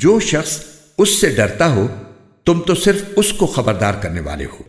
جو شخص اس سے ڈرتا ہو، تم تو صرف اس کو خبردار کرنے والے ہو۔